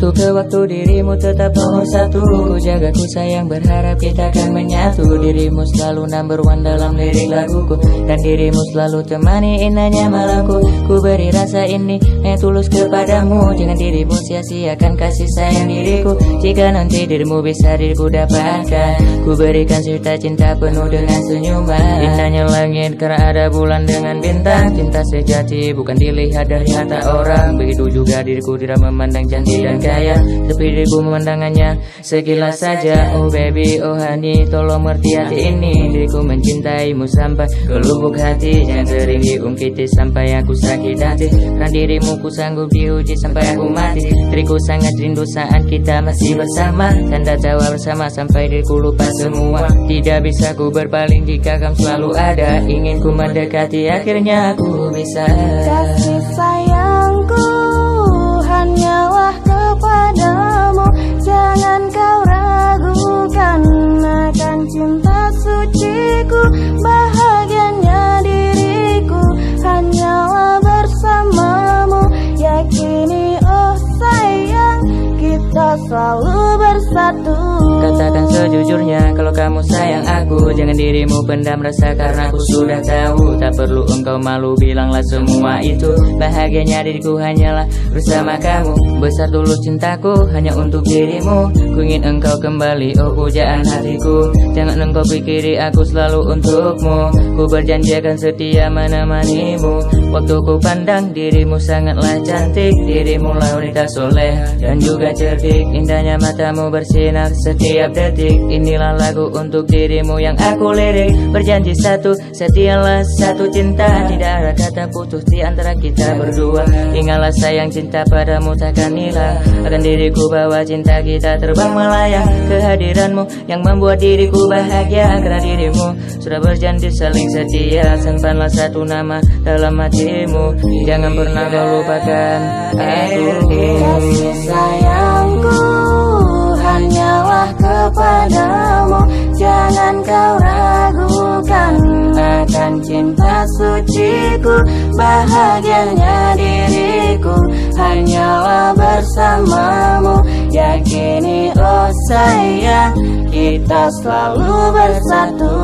sewaktu dirimu tetap nomor satu. Ku jaga ku sayang berharap kita akan menyatu. Dirimu selalu number one dalam lirik laguku. Dan dirimu selalu temani indahnya malamku. Ku beri rasa ini yang tulus kepadamu. Jangan dirimu sia-siakan kasih sayang diriku. Jika nanti dirimu bisa diriku dapatkan Ku berikan cerita cinta penuh dengan senyuman. Indahnya langit karena ada bulan dengan bintang. Cinta sejati bukan dilihat dari mata orang. Begitu juga diriku tidak memandang cantik dan kaya Tapi diriku memandangannya sekilas saja. Oh baby, oh honey, tolong mengerti hati ini. Diriku mencintaimu sampai ke lubuk hati. Jangan sering diungkiti sampai aku sakit hati. Karena dirimu ku sanggup diuji sampai aku mati. Diriku sangat rindu saat kita masih bersama. Tanda tawa bersama sampai diriku lupa semua. Tidak bisa ku berpaling jika kamu selalu ada. Ingin ku mendekati akhirnya aku bisa. Kasih Katakan sejujurnya kalau kamu sayang aku Jangan dirimu pendam rasa karena aku sudah tahu. Tak perlu engkau malu bilanglah semua itu. Bahagianya diriku hanyalah bersama kamu. Besar dulu cintaku hanya untuk dirimu. Ku ingin engkau kembali oh pujaan hatiku. Jangan engkau pikiri aku selalu untukmu. Ku berjanji akan setia menemanimu. Waktu ku pandang dirimu sangatlah cantik. Dirimu lah wanita soleh dan juga cerdik. Indahnya matamu bersinar setiap detik Inilah lagu untuk dirimu yang aku lirik. Berjanji satu, setialah satu cinta. Tidak ada kata putus di antara kita berdua. Ingatlah sayang cinta padamu takkan hilang. Akan diriku bawa cinta kita terbang melayang. Kehadiranmu yang membuat diriku bahagia. Karena dirimu sudah berjanji saling setia. Simpanlah satu nama dalam hatimu. Jangan pernah kau lupakan aku. Kasih sayangku kepadamu. Jangan kau ragukan akan cinta suciku Bahagianya diriku. Hanyalah bersamamu Yakini oh sayang kita selalu bersatu